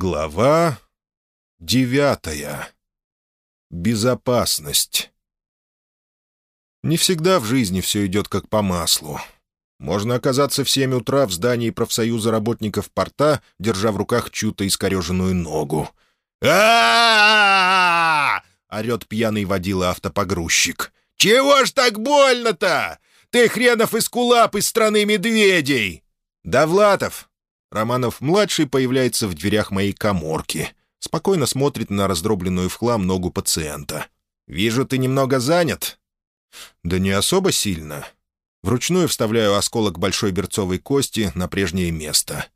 Глава девятая. Безопасность. Не всегда в жизни все идет как по маслу. Можно оказаться в семь утра в здании профсоюза работников порта, держа в руках чью-то искореженную ногу. а орет пьяный водила автопогрузчик. «Чего ж так больно-то? Ты хренов из кулап из страны медведей!» «Довлатов!» Романов-младший появляется в дверях моей коморки. Спокойно смотрит на раздробленную в хлам ногу пациента. «Вижу, ты немного занят». «Да не особо сильно. Вручную вставляю осколок большой берцовой кости на прежнее место.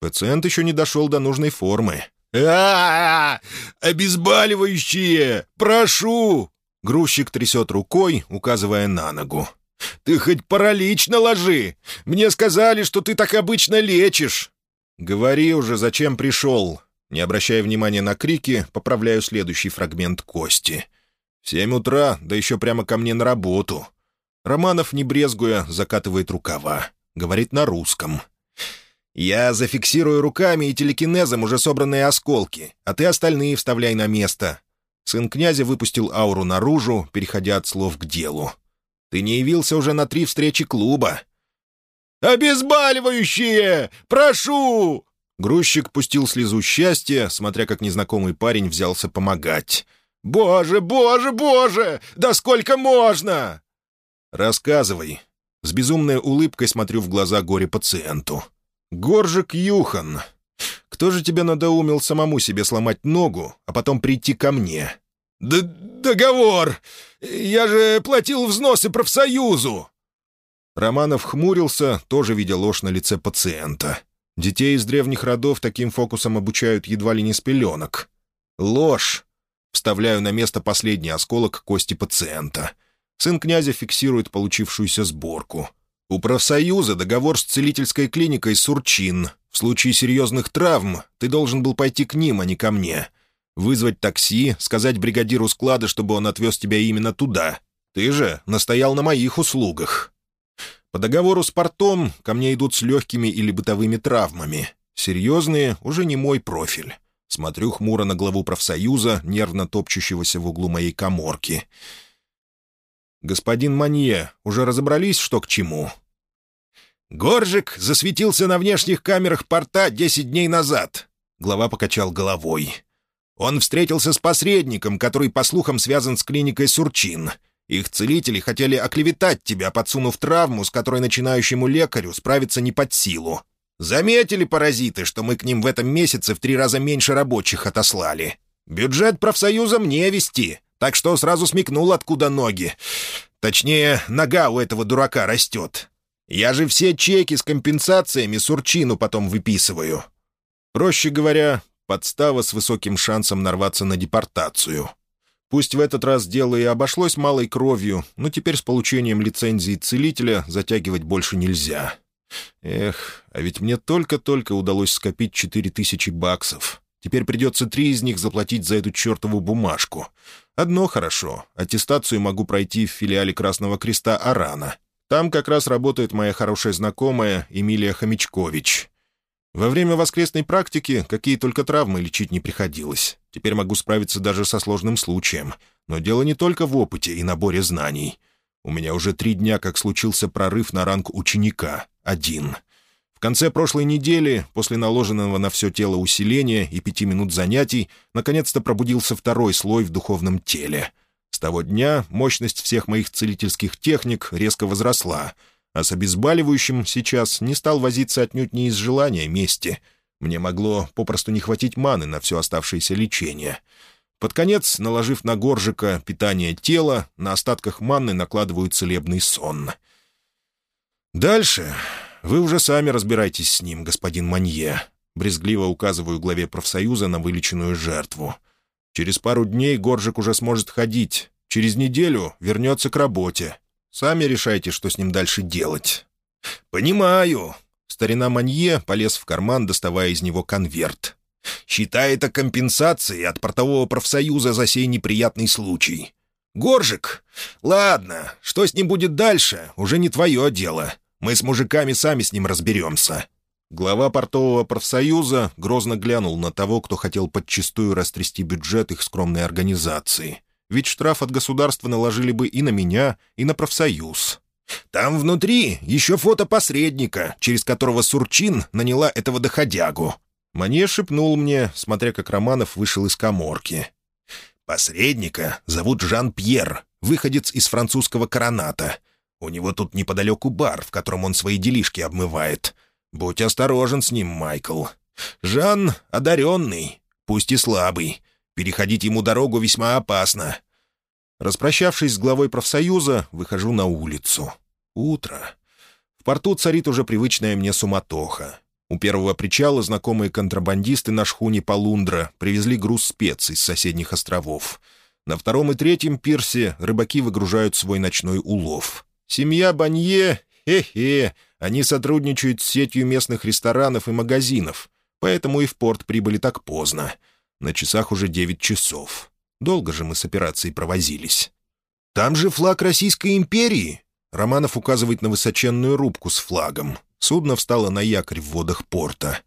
Пациент еще не дошел до нужной формы. а, -а, -а Обезболивающие! Прошу!» Грузчик трясет рукой, указывая на ногу. «Ты хоть паралич наложи! Мне сказали, что ты так обычно лечишь!» «Говори уже, зачем пришел?» Не обращая внимания на крики, поправляю следующий фрагмент кости. «В семь утра, да еще прямо ко мне на работу. Романов, не брезгуя, закатывает рукава. Говорит на русском. «Я зафиксирую руками и телекинезом уже собранные осколки, а ты остальные вставляй на место». Сын князя выпустил ауру наружу, переходя от слов к делу. «Ты не явился уже на три встречи клуба». «Обезболивающие! Прошу!» Грузчик пустил слезу счастья, смотря как незнакомый парень взялся помогать. «Боже, боже, боже! Да сколько можно!» «Рассказывай». С безумной улыбкой смотрю в глаза горе-пациенту. «Горжик Юхан, кто же тебя надоумил самому себе сломать ногу, а потом прийти ко мне?» Д «Договор! Я же платил взносы профсоюзу!» Романов хмурился, тоже видя ложь на лице пациента. Детей из древних родов таким фокусом обучают едва ли не с пеленок. «Ложь!» Вставляю на место последний осколок кости пациента. Сын князя фиксирует получившуюся сборку. У профсоюза договор с целительской клиникой «Сурчин». В случае серьезных травм ты должен был пойти к ним, а не ко мне. Вызвать такси, сказать бригадиру склада, чтобы он отвез тебя именно туда. Ты же настоял на моих услугах. По договору с портом ко мне идут с легкими или бытовыми травмами. Серьезные — уже не мой профиль. Смотрю хмуро на главу профсоюза, нервно топчущегося в углу моей коморки — «Господин Манье, уже разобрались, что к чему?» «Горжик засветился на внешних камерах порта десять дней назад», — глава покачал головой. «Он встретился с посредником, который, по слухам, связан с клиникой Сурчин. Их целители хотели оклеветать тебя, подсунув травму, с которой начинающему лекарю справиться не под силу. Заметили паразиты, что мы к ним в этом месяце в три раза меньше рабочих отослали? Бюджет профсоюза мне вести, так что сразу смекнул, откуда ноги. Точнее, нога у этого дурака растет. Я же все чеки с компенсациями Сурчину потом выписываю. Проще говоря, подстава с высоким шансом нарваться на депортацию. Пусть в этот раз дело и обошлось малой кровью, но теперь с получением лицензии целителя затягивать больше нельзя. Эх, а ведь мне только-только удалось скопить четыре тысячи баксов. Теперь придется три из них заплатить за эту чертову бумажку. Одно хорошо. Аттестацию могу пройти в филиале Красного Креста «Арана». Там как раз работает моя хорошая знакомая Эмилия Хомячкович. Во время воскресной практики какие только травмы лечить не приходилось. Теперь могу справиться даже со сложным случаем. Но дело не только в опыте и наборе знаний. У меня уже три дня как случился прорыв на ранг ученика. Один — конце прошлой недели, после наложенного на все тело усиления и пяти минут занятий, наконец-то пробудился второй слой в духовном теле. С того дня мощность всех моих целительских техник резко возросла, а с обезболивающим сейчас не стал возиться отнюдь не из желания мести. Мне могло попросту не хватить маны на все оставшееся лечение. Под конец, наложив на горжика питание тела, на остатках манны накладываю целебный сон. Дальше вы уже сами разбирайтесь с ним, господин Манье. Брезгливо указываю главе профсоюза на вылеченную жертву. Через пару дней Горжик уже сможет ходить. Через неделю вернется к работе. Сами решайте, что с ним дальше делать». «Понимаю». Старина Манье полез в карман, доставая из него конверт. «Считай это компенсацией от портового профсоюза за сей неприятный случай. Горжик? Ладно, что с ним будет дальше, уже не твое дело. Мы с мужиками сами с ним разберемся». Глава портового профсоюза грозно глянул на того, кто хотел подчистую растрясти бюджет их скромной организации. Ведь штраф от государства наложили бы и на меня, и на профсоюз. «Там внутри еще фото посредника, через которого Сурчин наняла этого доходягу». Мане шепнул мне, смотря как Романов вышел из коморки. «Посредника зовут Жан-Пьер, выходец из французского короната. У него тут неподалеку бар, в котором он свои делишки обмывает. «Будь осторожен с ним, Майкл. Жан одаренный, пусть и слабый. Переходить ему дорогу весьма опасно». Распрощавшись с главой профсоюза, выхожу на улицу. Утро. В порту царит уже привычная мне суматоха. У первого причала знакомые контрабандисты на шхуне «Полундра» привезли груз специй с соседних островов. На втором и третьем пирсе рыбаки выгружают свой ночной улов. Семья Банье Хе-хе, они сотрудничают с сетью местных ресторанов и магазинов, поэтому и в порт прибыли так поздно. На часах уже девять часов. Долго же мы с операцией провозились. «Там же флаг Российской империи!» Романов указывает на высоченную рубку с флагом. Судно встало на якорь в водах порта.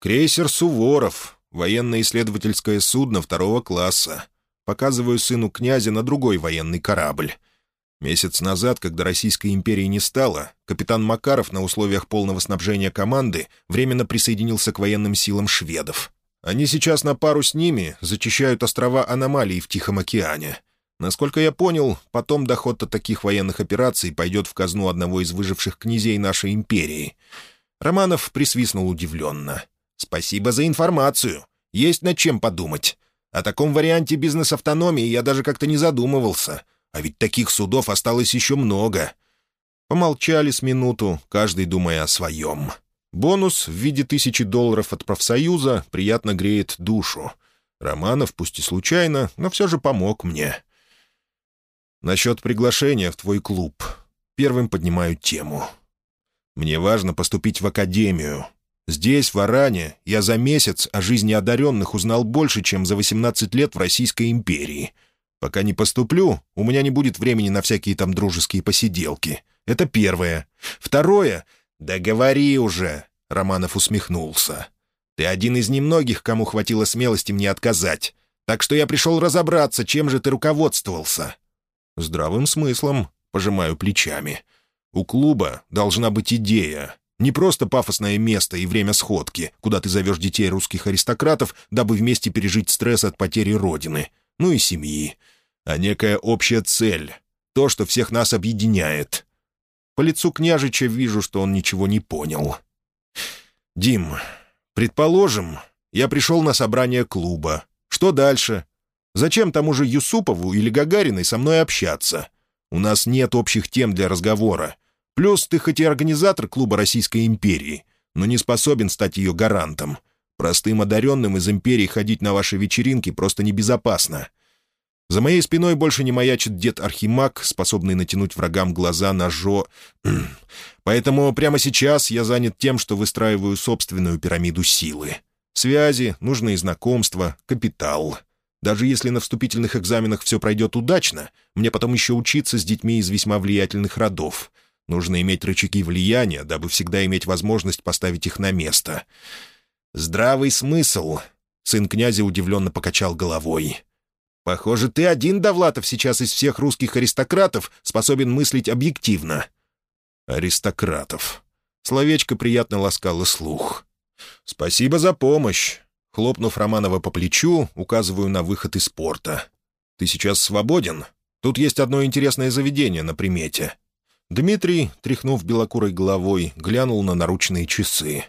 «Крейсер «Суворов», военно-исследовательское судно второго класса. Показываю сыну князя на другой военный корабль. Месяц назад, когда Российской империи не стало, капитан Макаров на условиях полного снабжения команды временно присоединился к военным силам шведов. Они сейчас на пару с ними зачищают острова аномалий в Тихом океане. Насколько я понял, потом доход от таких военных операций пойдет в казну одного из выживших князей нашей империи. Романов присвистнул удивленно. «Спасибо за информацию. Есть над чем подумать. О таком варианте бизнес-автономии я даже как-то не задумывался. А ведь таких судов осталось еще много. Помолчали с минуту, каждый думая о своем. Бонус в виде тысячи долларов от профсоюза приятно греет душу. Романов, пусть и случайно, но все же помог мне. Насчет приглашения в твой клуб. Первым поднимаю тему. Мне важно поступить в академию. Здесь, в Аране, я за месяц о жизни одаренных узнал больше, чем за 18 лет в Российской империи — Пока не поступлю, у меня не будет времени на всякие там дружеские посиделки. Это первое. Второе... «Да говори уже!» — Романов усмехнулся. «Ты один из немногих, кому хватило смелости мне отказать. Так что я пришел разобраться, чем же ты руководствовался». «Здравым смыслом», — пожимаю плечами. «У клуба должна быть идея. Не просто пафосное место и время сходки, куда ты зовешь детей русских аристократов, дабы вместе пережить стресс от потери родины ну и семьи, а некая общая цель, то, что всех нас объединяет. По лицу княжича вижу, что он ничего не понял. «Дим, предположим, я пришел на собрание клуба. Что дальше? Зачем тому же Юсупову или Гагариной со мной общаться? У нас нет общих тем для разговора. Плюс ты хоть и организатор клуба Российской империи, но не способен стать ее гарантом. Простым одаренным из империи ходить на ваши вечеринки просто небезопасно. За моей спиной больше не маячит дед Архимаг, способный натянуть врагам глаза на жо... Поэтому прямо сейчас я занят тем, что выстраиваю собственную пирамиду силы. Связи, нужные знакомства, капитал. Даже если на вступительных экзаменах все пройдет удачно, мне потом еще учиться с детьми из весьма влиятельных родов. Нужно иметь рычаги влияния, дабы всегда иметь возможность поставить их на место. «Здравый смысл!» — сын князя удивленно покачал головой. «Похоже, ты один, Довлатов, сейчас из всех русских аристократов способен мыслить объективно». «Аристократов». Словечко приятно ласкало слух. «Спасибо за помощь». Хлопнув Романова по плечу, указываю на выход из порта. «Ты сейчас свободен? Тут есть одно интересное заведение на примете». Дмитрий, тряхнув белокурой головой, глянул на наручные часы.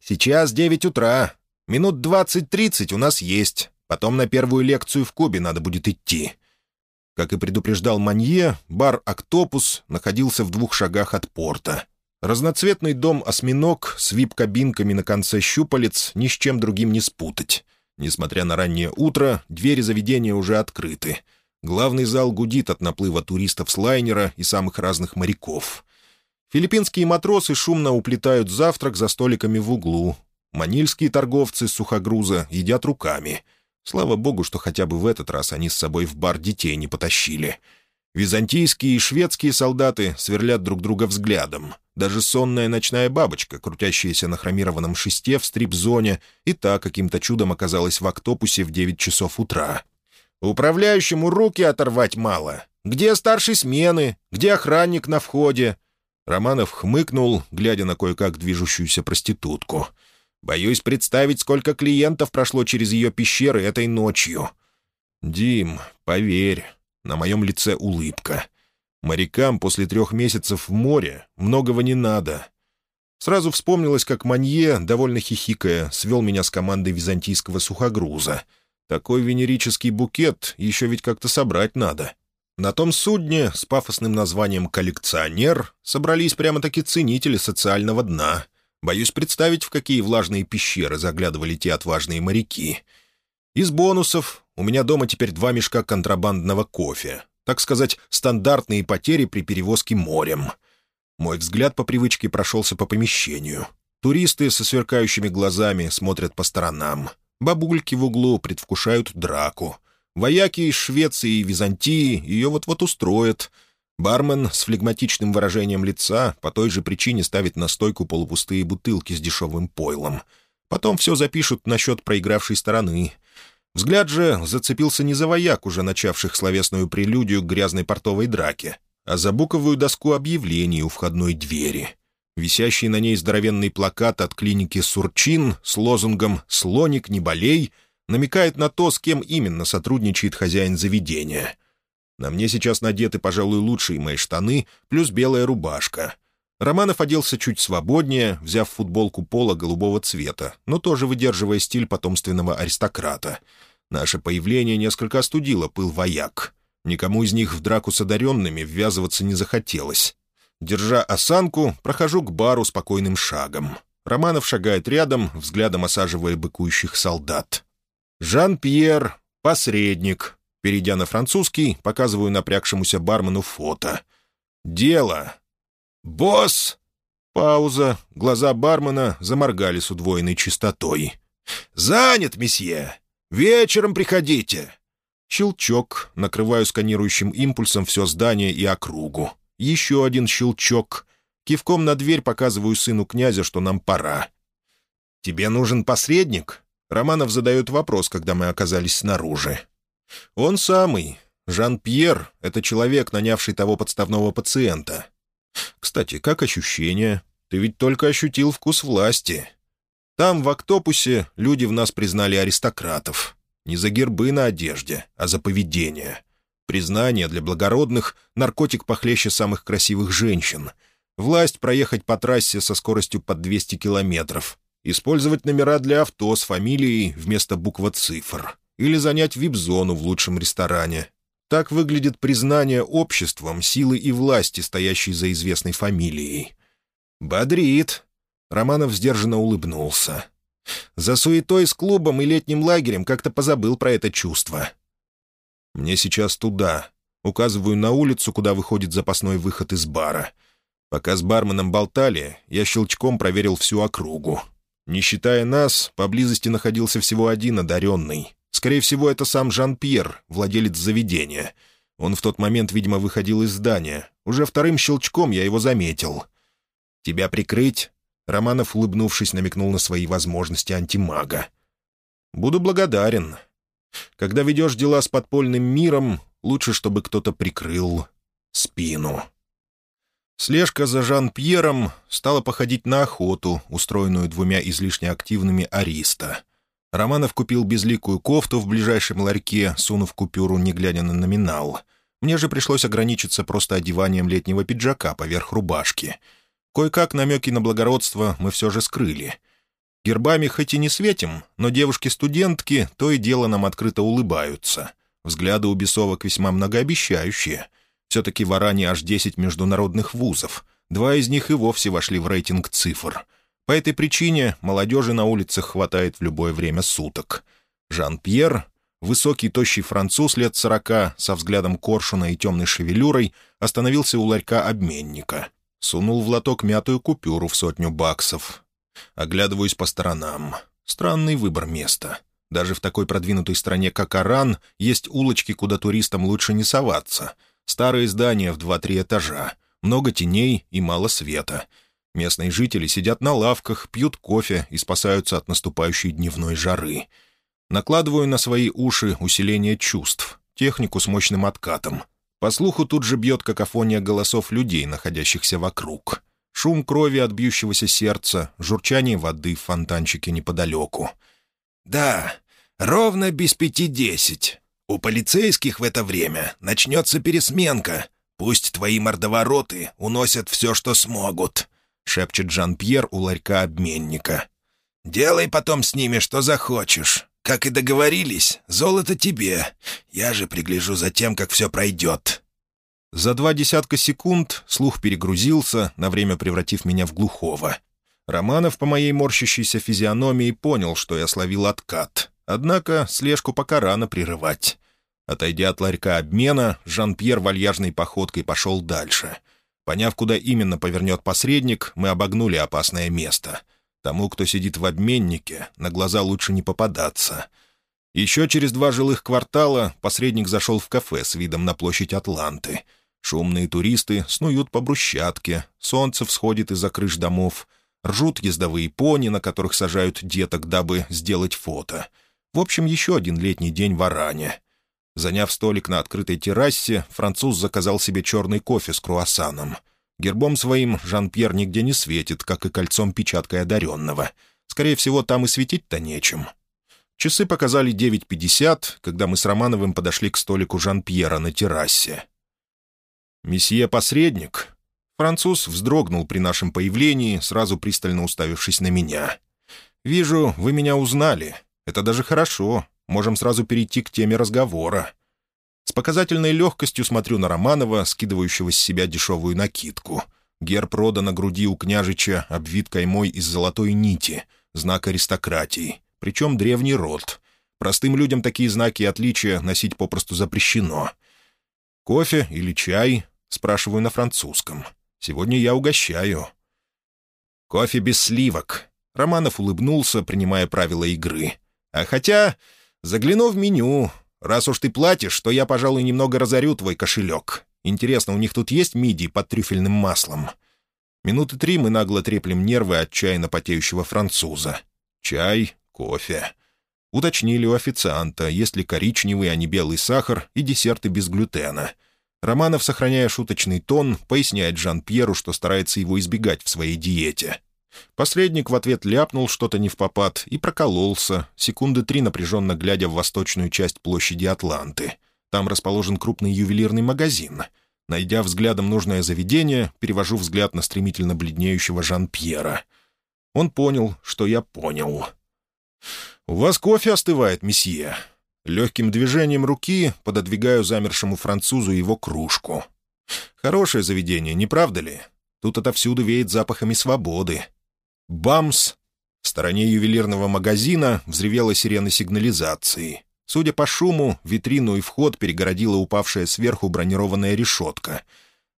«Сейчас девять утра. Минут двадцать-тридцать у нас есть. Потом на первую лекцию в Кубе надо будет идти». Как и предупреждал Манье, бар «Октопус» находился в двух шагах от порта. Разноцветный дом-осьминог с вип-кабинками на конце щупалец ни с чем другим не спутать. Несмотря на раннее утро, двери заведения уже открыты. Главный зал гудит от наплыва туристов с лайнера и самых разных моряков. Филиппинские матросы шумно уплетают завтрак за столиками в углу. Манильские торговцы сухогруза едят руками. Слава богу, что хотя бы в этот раз они с собой в бар детей не потащили. Византийские и шведские солдаты сверлят друг друга взглядом. Даже сонная ночная бабочка, крутящаяся на хромированном шесте в стрип-зоне, и та каким-то чудом оказалась в октопусе в девять часов утра. «Управляющему руки оторвать мало. Где старший смены? Где охранник на входе?» Романов хмыкнул, глядя на кое-как движущуюся проститутку. «Боюсь представить, сколько клиентов прошло через ее пещеры этой ночью». «Дим, поверь, на моем лице улыбка. Морякам после трех месяцев в море многого не надо. Сразу вспомнилось, как Манье, довольно хихикая, свел меня с командой византийского сухогруза. Такой венерический букет еще ведь как-то собрать надо. На том судне с пафосным названием «Коллекционер» собрались прямо-таки ценители социального дна. Боюсь представить, в какие влажные пещеры заглядывали те отважные моряки. Из бонусов у меня дома теперь два мешка контрабандного кофе. Так сказать, стандартные потери при перевозке морем. Мой взгляд по привычке прошелся по помещению. Туристы со сверкающими глазами смотрят по сторонам. Бабульки в углу предвкушают драку. Вояки из Швеции и Византии ее вот-вот устроят. Бармен с флегматичным выражением лица по той же причине ставит на стойку полупустые бутылки с дешевым пойлом. Потом все запишут насчет проигравшей стороны — Взгляд же зацепился не за вояк, уже начавших словесную прелюдию к грязной портовой драке, а за буковую доску объявлений у входной двери. Висящий на ней здоровенный плакат от клиники «Сурчин» с лозунгом «Слоник, не болей» намекает на то, с кем именно сотрудничает хозяин заведения. На мне сейчас надеты, пожалуй, лучшие мои штаны, плюс белая рубашка. Романов оделся чуть свободнее, взяв футболку пола голубого цвета, но тоже выдерживая стиль потомственного аристократа. Наше появление несколько остудило пыл вояк. Никому из них в драку с одаренными ввязываться не захотелось. Держа осанку, прохожу к бару спокойным шагом. Романов шагает рядом, взглядом осаживая быкующих солдат. «Жан-Пьер, посредник». Перейдя на французский, показываю напрягшемуся бармену фото. «Дело. «Босс!» Пауза. Глаза бармена заморгали с удвоенной чистотой. «Занят, месье! Вечером приходите!» Щелчок. Накрываю сканирующим импульсом все здание и округу. Еще один щелчок. Кивком на дверь показываю сыну князя, что нам пора. «Тебе нужен посредник?» Романов задает вопрос, когда мы оказались снаружи. «Он самый. Жан-Пьер — это человек, нанявший того подставного пациента. Кстати, как ощущения? Ты ведь только ощутил вкус власти. Там, в Октопусе, люди в нас признали аристократов. Не за гербы на одежде, а за поведение. Признание для благородных — наркотик похлеще самых красивых женщин. Власть проехать по трассе со скоростью под 200 километров. Использовать номера для авто с фамилией вместо буква цифр. Или занять вип-зону в лучшем ресторане. Так выглядит признание обществом силы и власти, стоящей за известной фамилией. «Бодрит!» — Романов сдержанно улыбнулся. «За суетой с клубом и летним лагерем как-то позабыл про это чувство». «Мне сейчас туда», Указываю на улицу, куда выходит запасной выход из бара. Пока с барменом болтали, я щелчком проверил всю округу. Не считая нас, поблизости находился всего один одаренный. Скорее всего, это сам Жан-Пьер, владелец заведения. Он в тот момент, видимо, выходил из здания. Уже вторым щелчком я его заметил. «Тебя прикрыть?» Романов, улыбнувшись, намекнул на свои возможности антимага. «Буду благодарен. Когда ведешь дела с подпольным миром, лучше, чтобы кто-то прикрыл спину». Слежка за Жан-Пьером стала походить на охоту, устроенную двумя излишне активными ариста — Романов купил безликую кофту в ближайшем ларьке, сунув купюру, не глядя на номинал. Мне же пришлось ограничиться просто одеванием летнего пиджака поверх рубашки. Кое-как намеки на благородство мы все же скрыли. Гербами хоть и не светим, но девушки-студентки то и дело нам открыто улыбаются. Взгляды у бесовок весьма многообещающие. Все-таки в Аране аж 10 международных вузов. Два из них и вовсе вошли в рейтинг цифр — по этой причине молодежи на улицах хватает в любое время суток. Жан-Пьер, высокий тощий француз лет сорока, со взглядом коршуна и темной шевелюрой, остановился у ларька обменника. Сунул в лоток мятую купюру в сотню баксов. Оглядываюсь по сторонам. Странный выбор места. Даже в такой продвинутой стране, как Аран, есть улочки, куда туристам лучше не соваться. Старые здания в два-три этажа, много теней и мало света. Местные жители сидят на лавках, пьют кофе и спасаются от наступающей дневной жары. Накладываю на свои уши усиление чувств, технику с мощным откатом. По слуху тут же бьет какофония голосов людей, находящихся вокруг. Шум крови от бьющегося сердца, журчание воды в фонтанчике неподалеку. «Да, ровно без пяти десять. У полицейских в это время начнется пересменка. Пусть твои мордовороты уносят все, что смогут», — шепчет Жан-Пьер у ларька обменника. «Делай потом с ними, что захочешь. Как и договорились, золото тебе. Я же пригляжу за тем, как все пройдет». За два десятка секунд слух перегрузился, на время превратив меня в глухого. Романов по моей морщащейся физиономии понял, что я словил откат. Однако слежку пока рано прерывать. Отойдя от ларька обмена, Жан-Пьер вальяжной походкой пошел дальше. Поняв, куда именно повернет посредник, мы обогнули опасное место — Тому, кто сидит в обменнике, на глаза лучше не попадаться. Еще через два жилых квартала посредник зашел в кафе с видом на площадь Атланты. Шумные туристы снуют по брусчатке, солнце всходит из-за крыш домов, ржут ездовые пони, на которых сажают деток, дабы сделать фото. В общем, еще один летний день в Аране. Заняв столик на открытой террасе, француз заказал себе черный кофе с круассаном — Гербом своим Жан-Пьер нигде не светит, как и кольцом-печаткой одаренного. Скорее всего, там и светить-то нечем. Часы показали 9.50, когда мы с Романовым подошли к столику Жан-Пьера на террасе. «Месье посредник?» Француз вздрогнул при нашем появлении, сразу пристально уставившись на меня. «Вижу, вы меня узнали. Это даже хорошо. Можем сразу перейти к теме разговора. С показательной легкостью смотрю на Романова, скидывающего с себя дешевую накидку. Герб рода на груди у княжича обвит каймой из золотой нити, знак аристократии, причем древний род. Простым людям такие знаки отличия носить попросту запрещено. «Кофе или чай?» — спрашиваю на французском. «Сегодня я угощаю». «Кофе без сливок». Романов улыбнулся, принимая правила игры. «А хотя, загляну в меню, Раз уж ты платишь, то я, пожалуй, немного разорю твой кошелек. Интересно, у них тут есть мидии под трюфельным маслом?» Минуты три мы нагло треплем нервы отчаянно потеющего француза. Чай, кофе. Уточнили у официанта, есть ли коричневый, а не белый сахар и десерты без глютена. Романов, сохраняя шуточный тон, поясняет Жан-Пьеру, что старается его избегать в своей диете. Посредник в ответ ляпнул что-то не в попад и прокололся, секунды три напряженно глядя в восточную часть площади Атланты. Там расположен крупный ювелирный магазин. Найдя взглядом нужное заведение, перевожу взгляд на стремительно бледнеющего Жан-Пьера. Он понял, что я понял. «У вас кофе остывает, месье». Легким движением руки пододвигаю замершему французу его кружку. «Хорошее заведение, не правда ли? Тут отовсюду веет запахами свободы. Бамс! В стороне ювелирного магазина взревела сирена сигнализации. Судя по шуму, витрину и вход перегородила упавшая сверху бронированная решетка.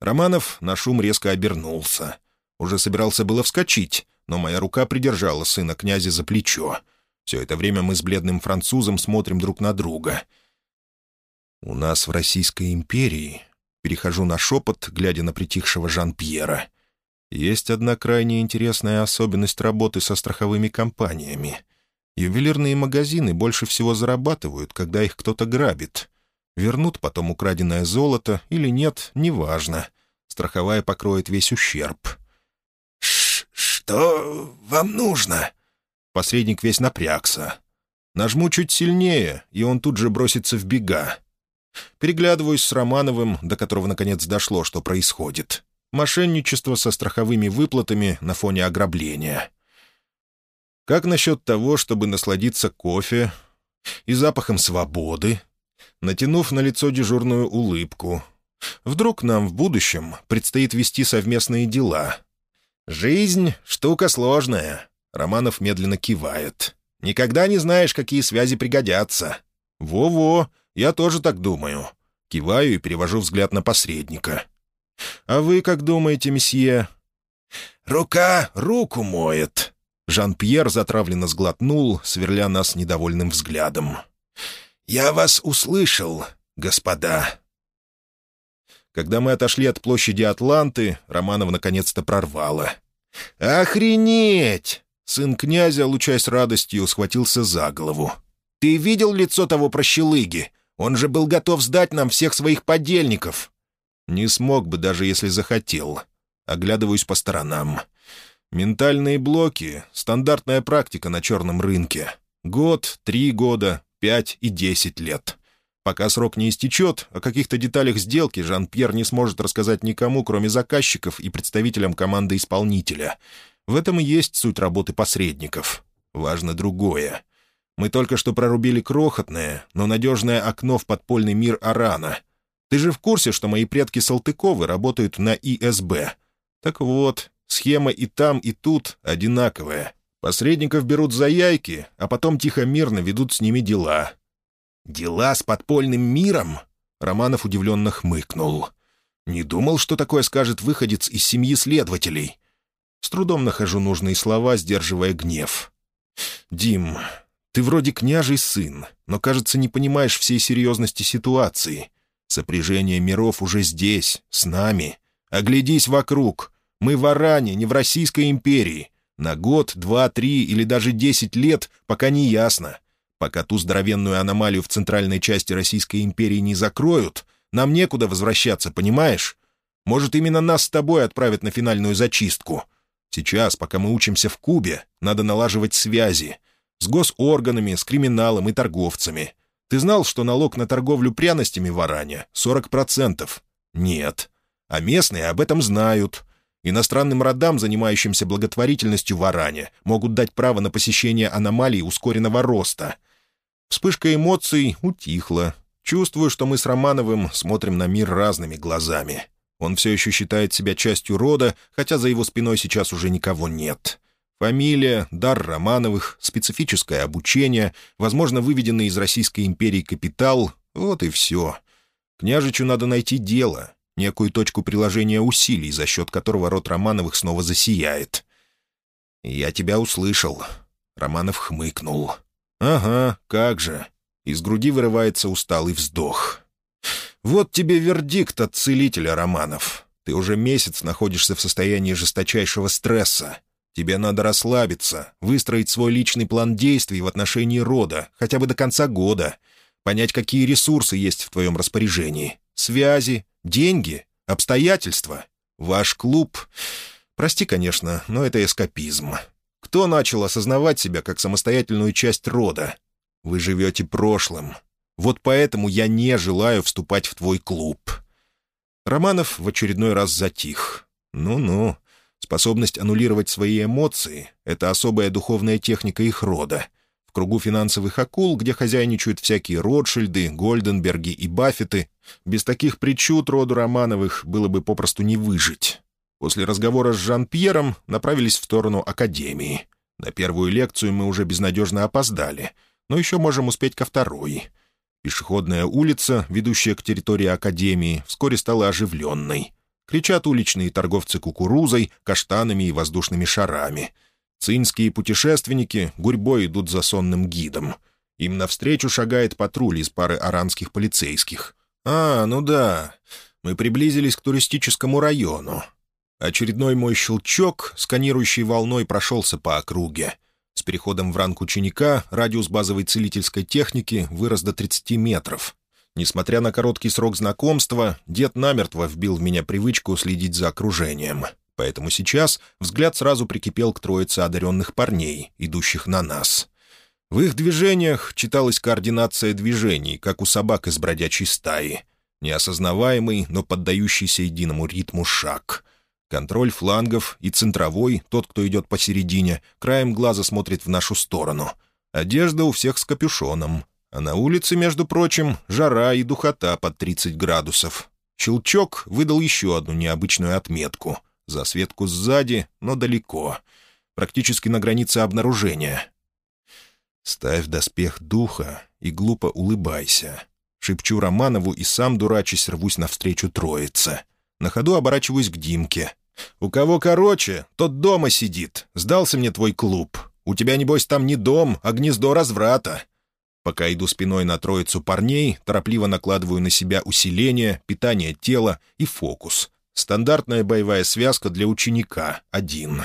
Романов на шум резко обернулся. Уже собирался было вскочить, но моя рука придержала сына князя за плечо. Все это время мы с бледным французом смотрим друг на друга. «У нас в Российской империи...» Перехожу на шепот, глядя на притихшего Жан-Пьера. Есть одна крайне интересная особенность работы со страховыми компаниями. Ювелирные магазины больше всего зарабатывают, когда их кто-то грабит. Вернут потом украденное золото или нет, неважно. Страховая покроет весь ущерб. Ш «Что вам нужно?» Посредник весь напрягся. Нажму чуть сильнее, и он тут же бросится в бега. Переглядываюсь с Романовым, до которого наконец дошло, что происходит. Мошенничество со страховыми выплатами на фоне ограбления. Как насчет того, чтобы насладиться кофе и запахом свободы, натянув на лицо дежурную улыбку? Вдруг нам в будущем предстоит вести совместные дела? «Жизнь — штука сложная», — Романов медленно кивает. «Никогда не знаешь, какие связи пригодятся». «Во-во, я тоже так думаю». Киваю и перевожу взгляд на посредника. «А вы как думаете, месье?» «Рука руку моет!» Жан-Пьер затравленно сглотнул, сверля нас недовольным взглядом. «Я вас услышал, господа». Когда мы отошли от площади Атланты, Романов наконец-то прорвало. «Охренеть!» Сын князя, лучаясь радостью, схватился за голову. «Ты видел лицо того прощелыги? Он же был готов сдать нам всех своих подельников!» «Не смог бы, даже если захотел». Оглядываюсь по сторонам. «Ментальные блоки — стандартная практика на черном рынке. Год, три года, пять и десять лет. Пока срок не истечет, о каких-то деталях сделки Жан-Пьер не сможет рассказать никому, кроме заказчиков и представителям команды исполнителя. В этом и есть суть работы посредников. Важно другое. Мы только что прорубили крохотное, но надежное окно в подпольный мир Арана. Ты же в курсе, что мои предки Салтыковы работают на ИСБ? Так вот, схема и там, и тут одинаковая. Посредников берут за яйки, а потом тихо-мирно ведут с ними дела. «Дела с подпольным миром?» Романов удивленно хмыкнул. «Не думал, что такое скажет выходец из семьи следователей. С трудом нахожу нужные слова, сдерживая гнев. «Дим, ты вроде княжий сын, но, кажется, не понимаешь всей серьезности ситуации. Сопряжение миров уже здесь, с нами. Оглядись вокруг. Мы в Аране, не в Российской империи. На год, два, три или даже десять лет пока не ясно. Пока ту здоровенную аномалию в центральной части Российской империи не закроют, нам некуда возвращаться, понимаешь? Может, именно нас с тобой отправят на финальную зачистку. Сейчас, пока мы учимся в Кубе, надо налаживать связи. С госорганами, с криминалом и торговцами. Ты знал, что налог на торговлю пряностями в Аране — 40%? Нет. А местные об этом знают. Иностранным родам, занимающимся благотворительностью в Аране, могут дать право на посещение аномалий ускоренного роста. Вспышка эмоций утихла. Чувствую, что мы с Романовым смотрим на мир разными глазами. Он все еще считает себя частью рода, хотя за его спиной сейчас уже никого нет. Фамилия, дар Романовых, специфическое обучение, возможно, выведенный из Российской империи капитал — вот и все. Княжичу надо найти дело, некую точку приложения усилий, за счет которого род Романовых снова засияет. «Я тебя услышал», — Романов хмыкнул. «Ага, как же». Из груди вырывается усталый вздох. «Вот тебе вердикт от целителя, Романов. Ты уже месяц находишься в состоянии жесточайшего стресса. Тебе надо расслабиться, выстроить свой личный план действий в отношении рода, хотя бы до конца года, понять, какие ресурсы есть в твоем распоряжении. Связи, деньги, обстоятельства. Ваш клуб... Прости, конечно, но это эскапизм. Кто начал осознавать себя как самостоятельную часть рода? Вы живете прошлым, вот поэтому я не желаю вступать в твой клуб». Романов в очередной раз затих. «Ну-ну, способность аннулировать свои эмоции — это особая духовная техника их рода. В кругу финансовых акул, где хозяйничают всякие Ротшильды, Гольденберги и Баффеты, без таких причуд роду Романовых было бы попросту не выжить». После разговора с Жан-Пьером направились в сторону Академии. На первую лекцию мы уже безнадежно опоздали, но еще можем успеть ко второй — Пешеходная улица, ведущая к территории Академии, вскоре стала оживленной. Кричат уличные торговцы кукурузой, каштанами и воздушными шарами. Цинские путешественники гурьбой идут за сонным гидом. Им навстречу шагает патруль из пары аранских полицейских. «А, ну да, мы приблизились к туристическому району». Очередной мой щелчок, сканирующий волной, прошелся по округе. С переходом в ранг ученика радиус базовой целительской техники вырос до 30 метров. Несмотря на короткий срок знакомства, дед намертво вбил в меня привычку следить за окружением. Поэтому сейчас взгляд сразу прикипел к троице одаренных парней, идущих на нас. В их движениях читалась координация движений, как у собак из бродячей стаи. Неосознаваемый, но поддающийся единому ритму шаг — Контроль флангов и центровой, тот, кто идет посередине, краем глаза смотрит в нашу сторону. Одежда у всех с капюшоном. А на улице, между прочим, жара и духота под 30 градусов. Щелчок выдал еще одну необычную отметку. Засветку сзади, но далеко. Практически на границе обнаружения. «Ставь доспех духа и глупо улыбайся». Шепчу Романову и сам, дурачись, рвусь навстречу троице — на ходу оборачиваюсь к Димке. «У кого короче, тот дома сидит. Сдался мне твой клуб. У тебя, небось, там не дом, а гнездо разврата». Пока иду спиной на троицу парней, торопливо накладываю на себя усиление, питание тела и фокус. Стандартная боевая связка для ученика — один.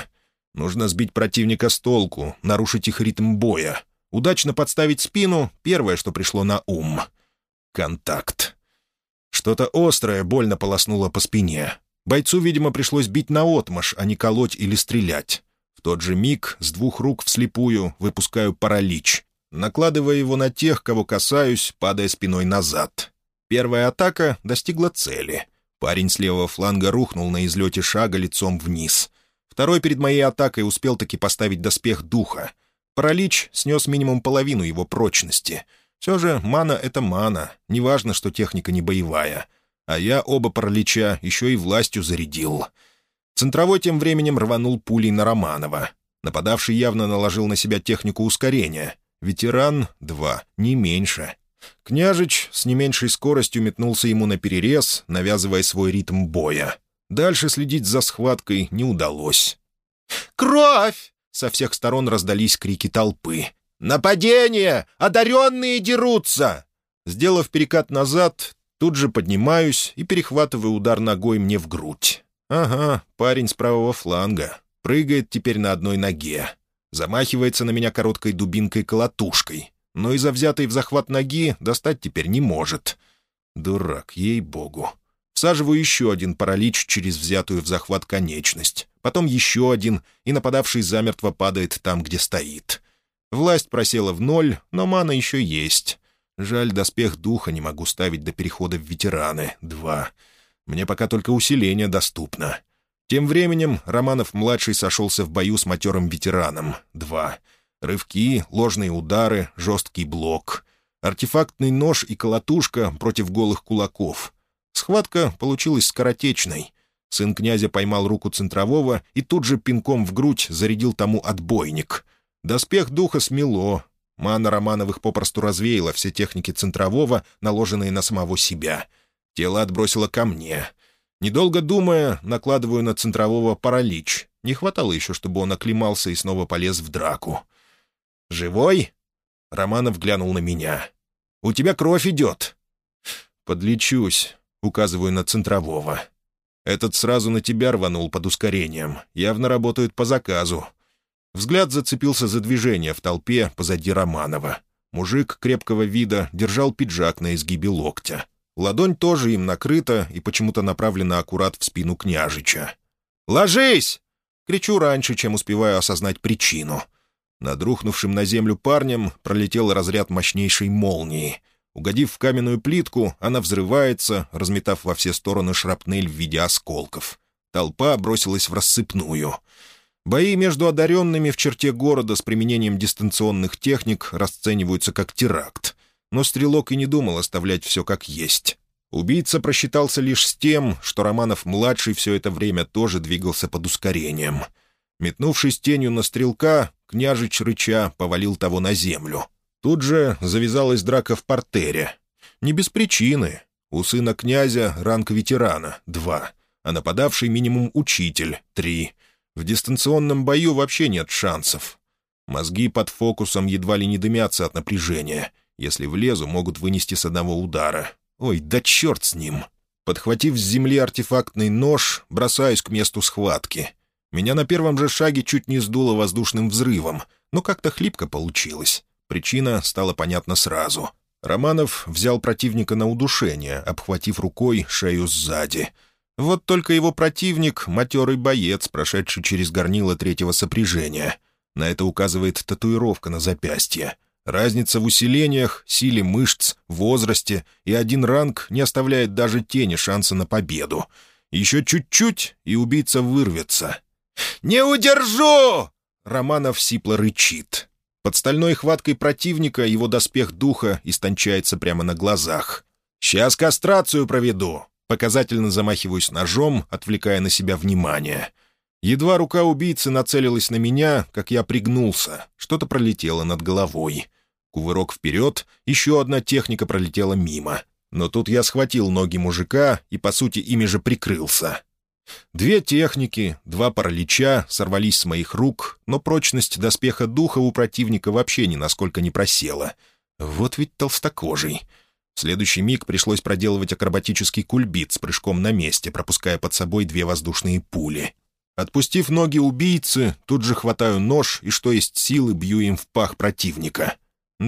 Нужно сбить противника с толку, нарушить их ритм боя. Удачно подставить спину — первое, что пришло на ум. Контакт. Что-то острое больно полоснуло по спине. Бойцу, видимо, пришлось бить наотмашь, а не колоть или стрелять. В тот же миг с двух рук вслепую выпускаю паралич, накладывая его на тех, кого касаюсь, падая спиной назад. Первая атака достигла цели. Парень с левого фланга рухнул на излете шага лицом вниз. Второй перед моей атакой успел таки поставить доспех духа. Паралич снес минимум половину его прочности — все же мана — это мана, неважно, что техника не боевая. А я оба паралича еще и властью зарядил. Центровой тем временем рванул пулей на Романова. Нападавший явно наложил на себя технику ускорения. Ветеран — два, не меньше. Княжич с не меньшей скоростью метнулся ему на перерез, навязывая свой ритм боя. Дальше следить за схваткой не удалось. «Кровь!» — со всех сторон раздались крики толпы. «Нападение! Одаренные дерутся!» Сделав перекат назад, тут же поднимаюсь и перехватываю удар ногой мне в грудь. «Ага, парень с правого фланга. Прыгает теперь на одной ноге. Замахивается на меня короткой дубинкой-колотушкой. Но из-за взятой в захват ноги достать теперь не может. Дурак, ей-богу. Всаживаю еще один паралич через взятую в захват конечность. Потом еще один, и нападавший замертво падает там, где стоит. Власть просела в ноль, но мана еще есть. Жаль, доспех духа не могу ставить до перехода в ветераны. Два. Мне пока только усиление доступно. Тем временем Романов-младший сошелся в бою с матерым ветераном. Два. Рывки, ложные удары, жесткий блок. Артефактный нож и колотушка против голых кулаков. Схватка получилась скоротечной. Сын князя поймал руку центрового и тут же пинком в грудь зарядил тому отбойник. Доспех духа смело. Мана Романовых попросту развеяла все техники центрового, наложенные на самого себя. Тело отбросило ко мне. Недолго думая, накладываю на центрового паралич. Не хватало еще, чтобы он оклемался и снова полез в драку. «Живой?» Романов глянул на меня. «У тебя кровь идет». «Подлечусь», — указываю на центрового. «Этот сразу на тебя рванул под ускорением. Явно работают по заказу. Взгляд зацепился за движение в толпе позади Романова. Мужик крепкого вида держал пиджак на изгибе локтя. Ладонь тоже им накрыта и почему-то направлена аккурат в спину княжича. «Ложись!» — кричу раньше, чем успеваю осознать причину. Над рухнувшим на землю парнем пролетел разряд мощнейшей молнии. Угодив в каменную плитку, она взрывается, разметав во все стороны шрапнель в виде осколков. Толпа бросилась в рассыпную — Бои между одаренными в черте города с применением дистанционных техник расцениваются как теракт. Но Стрелок и не думал оставлять все как есть. Убийца просчитался лишь с тем, что Романов-младший все это время тоже двигался под ускорением. Метнувшись тенью на Стрелка, княжич рыча повалил того на землю. Тут же завязалась драка в портере. Не без причины. У сына князя ранг ветерана — два, а нападавший минимум учитель — три — в дистанционном бою вообще нет шансов. Мозги под фокусом едва ли не дымятся от напряжения. Если влезу, могут вынести с одного удара. Ой, да черт с ним! Подхватив с земли артефактный нож, бросаюсь к месту схватки. Меня на первом же шаге чуть не сдуло воздушным взрывом, но как-то хлипко получилось. Причина стала понятна сразу. Романов взял противника на удушение, обхватив рукой шею сзади — вот только его противник — матерый боец, прошедший через горнило третьего сопряжения. На это указывает татуировка на запястье. Разница в усилениях, силе мышц, возрасте и один ранг не оставляет даже тени шанса на победу. Еще чуть-чуть, и убийца вырвется. «Не удержу!» — Романов сипло рычит. Под стальной хваткой противника его доспех духа истончается прямо на глазах. «Сейчас кастрацию проведу!» Показательно замахиваюсь ножом, отвлекая на себя внимание. Едва рука убийцы нацелилась на меня, как я пригнулся. Что-то пролетело над головой. Кувырок вперед, еще одна техника пролетела мимо. Но тут я схватил ноги мужика и, по сути, ими же прикрылся. Две техники, два паралича сорвались с моих рук, но прочность доспеха духа у противника вообще ни насколько не просела. Вот ведь толстокожий. В следующий миг пришлось проделывать акробатический кульбит с прыжком на месте, пропуская под собой две воздушные пули. Отпустив ноги убийцы, тут же хватаю нож и, что есть силы, бью им в пах противника.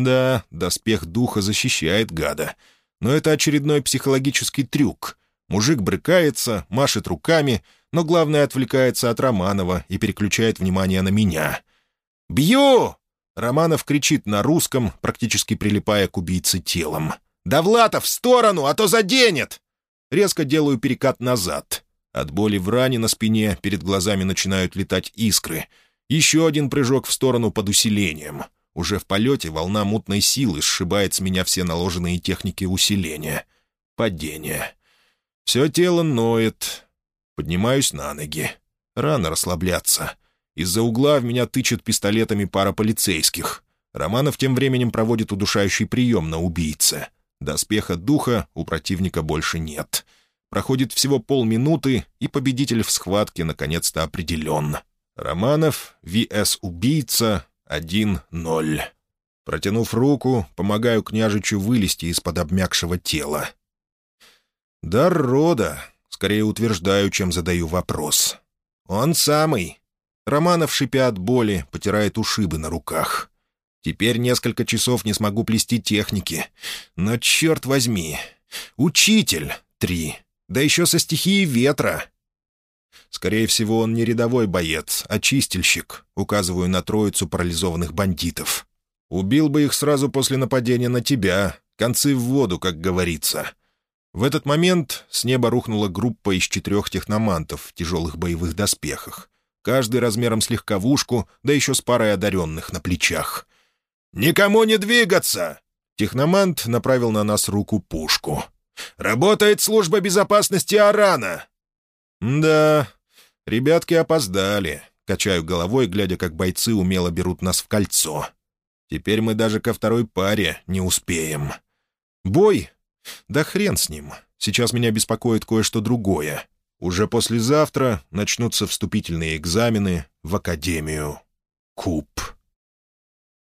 Да, доспех духа защищает гада. Но это очередной психологический трюк. Мужик брыкается, машет руками, но главное отвлекается от Романова и переключает внимание на меня. «Бью!» Романов кричит на русском, практически прилипая к убийце телом. «Довлатов, в сторону, а то заденет!» Резко делаю перекат назад. От боли в ране на спине перед глазами начинают летать искры. Еще один прыжок в сторону под усилением. Уже в полете волна мутной силы сшибает с меня все наложенные техники усиления. Падение. Все тело ноет. Поднимаюсь на ноги. Рано расслабляться. Из-за угла в меня тычет пистолетами пара полицейских. Романов тем временем проводит удушающий прием на убийце. Доспеха духа у противника больше нет. Проходит всего полминуты, и победитель в схватке наконец-то определен. Романов, ВС «Убийца» 1-0. Протянув руку, помогаю княжичу вылезти из-под обмякшего тела. «Дар рода», скорее утверждаю, чем задаю вопрос. «Он самый». Романов, шипя от боли, потирает ушибы на руках. Теперь несколько часов не смогу плести техники. Но черт возьми. Учитель — три. Да еще со стихией ветра. Скорее всего, он не рядовой боец, а чистильщик, указываю на троицу парализованных бандитов. Убил бы их сразу после нападения на тебя. Концы в воду, как говорится. В этот момент с неба рухнула группа из четырех техномантов в тяжелых боевых доспехах. Каждый размером с легковушку, да еще с парой одаренных на плечах. «Никому не двигаться!» Техномант направил на нас руку-пушку. «Работает служба безопасности Арана!» «Да, ребятки опоздали», — качаю головой, глядя, как бойцы умело берут нас в кольцо. «Теперь мы даже ко второй паре не успеем». «Бой? Да хрен с ним. Сейчас меня беспокоит кое-что другое. Уже послезавтра начнутся вступительные экзамены в Академию Куб».